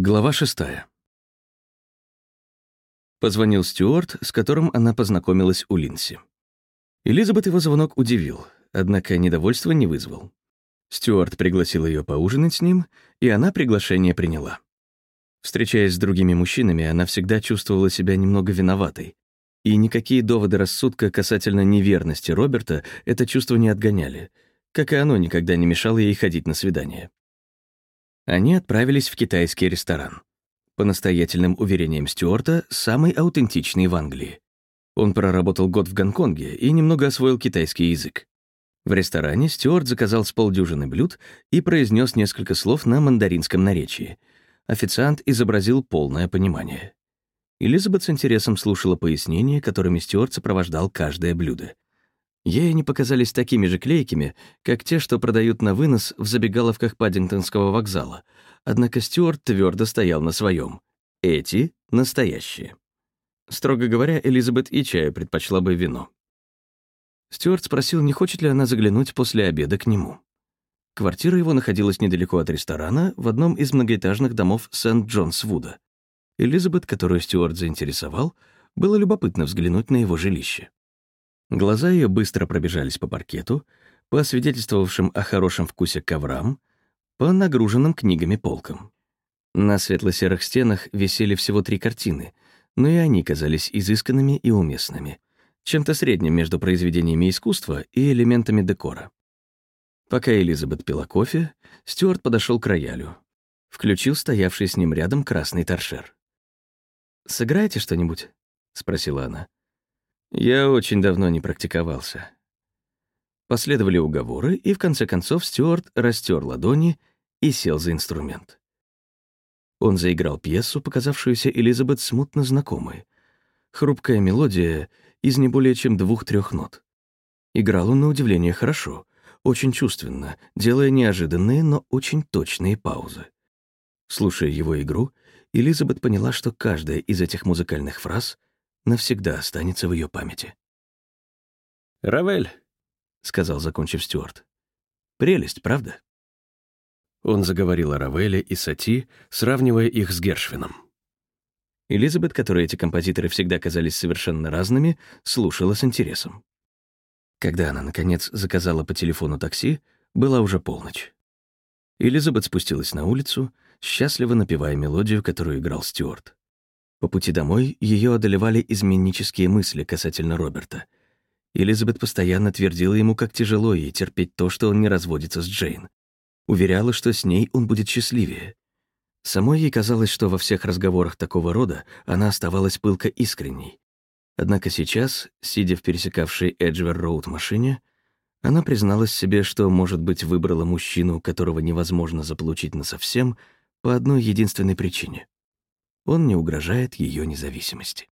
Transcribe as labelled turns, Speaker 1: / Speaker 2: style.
Speaker 1: Глава шестая. Позвонил Стюарт, с которым она познакомилась у Линси. Элизабет его звонок удивил, однако недовольства не вызвал. Стюарт пригласил ее поужинать с ним, и она приглашение приняла. Встречаясь с другими мужчинами, она всегда чувствовала себя немного виноватой, и никакие доводы рассудка касательно неверности Роберта это чувство не отгоняли, как и оно никогда не мешало ей ходить на свидания. Они отправились в китайский ресторан. По настоятельным уверениям Стюарта, самый аутентичный в Англии. Он проработал год в Гонконге и немного освоил китайский язык. В ресторане Стюарт заказал с полдюжины блюд и произнес несколько слов на мандаринском наречии. Официант изобразил полное понимание. Элизабет с интересом слушала пояснения, которыми Стюарт сопровождал каждое блюдо. Ей они показались такими же клейкими, как те, что продают на вынос в забегаловках Паддингтонского вокзала. Однако Стюарт твердо стоял на своем. Эти — настоящие. Строго говоря, Элизабет и чаю предпочла бы вино. Стюарт спросил, не хочет ли она заглянуть после обеда к нему. Квартира его находилась недалеко от ресторана, в одном из многоэтажных домов Сент-Джонс-Вуда. Элизабет, которую Стюарт заинтересовал, было любопытно взглянуть на его жилище. Глаза ее быстро пробежались по паркету, по свидетельствовавшим о хорошем вкусе коврам, по нагруженным книгами полкам. На светло-серых стенах висели всего три картины, но и они казались изысканными и уместными, чем-то средним между произведениями искусства и элементами декора. Пока Элизабет пила кофе, Стюарт подошел к роялю. Включил стоявший с ним рядом красный торшер. «Сыграете что-нибудь?» — спросила она. Я очень давно не практиковался. Последовали уговоры, и в конце концов Стюарт растер ладони и сел за инструмент. Он заиграл пьесу, показавшуюся Элизабет смутно знакомой. Хрупкая мелодия из не более чем двух-трех нот. Играл он на удивление хорошо, очень чувственно, делая неожиданные, но очень точные паузы. Слушая его игру, Элизабет поняла, что каждая из этих музыкальных фраз навсегда останется в ее памяти. «Равель», — сказал, закончив Стюарт. «Прелесть, правда?» Он заговорил о Равеле и Сати, сравнивая их с Гершвином. Элизабет, которой эти композиторы всегда казались совершенно разными, слушала с интересом. Когда она, наконец, заказала по телефону такси, была уже полночь. Элизабет спустилась на улицу, счастливо напевая мелодию, которую играл Стюарт. По пути домой ее одолевали изменнические мысли касательно Роберта. Элизабет постоянно твердила ему, как тяжело ей терпеть то, что он не разводится с Джейн. Уверяла, что с ней он будет счастливее. Самой ей казалось, что во всех разговорах такого рода она оставалась пылко искренней. Однако сейчас, сидя в пересекавшей Эджвер-Роуд машине, она призналась себе, что, может быть, выбрала мужчину, которого невозможно заполучить насовсем, по одной единственной причине он не угрожает ее независимости.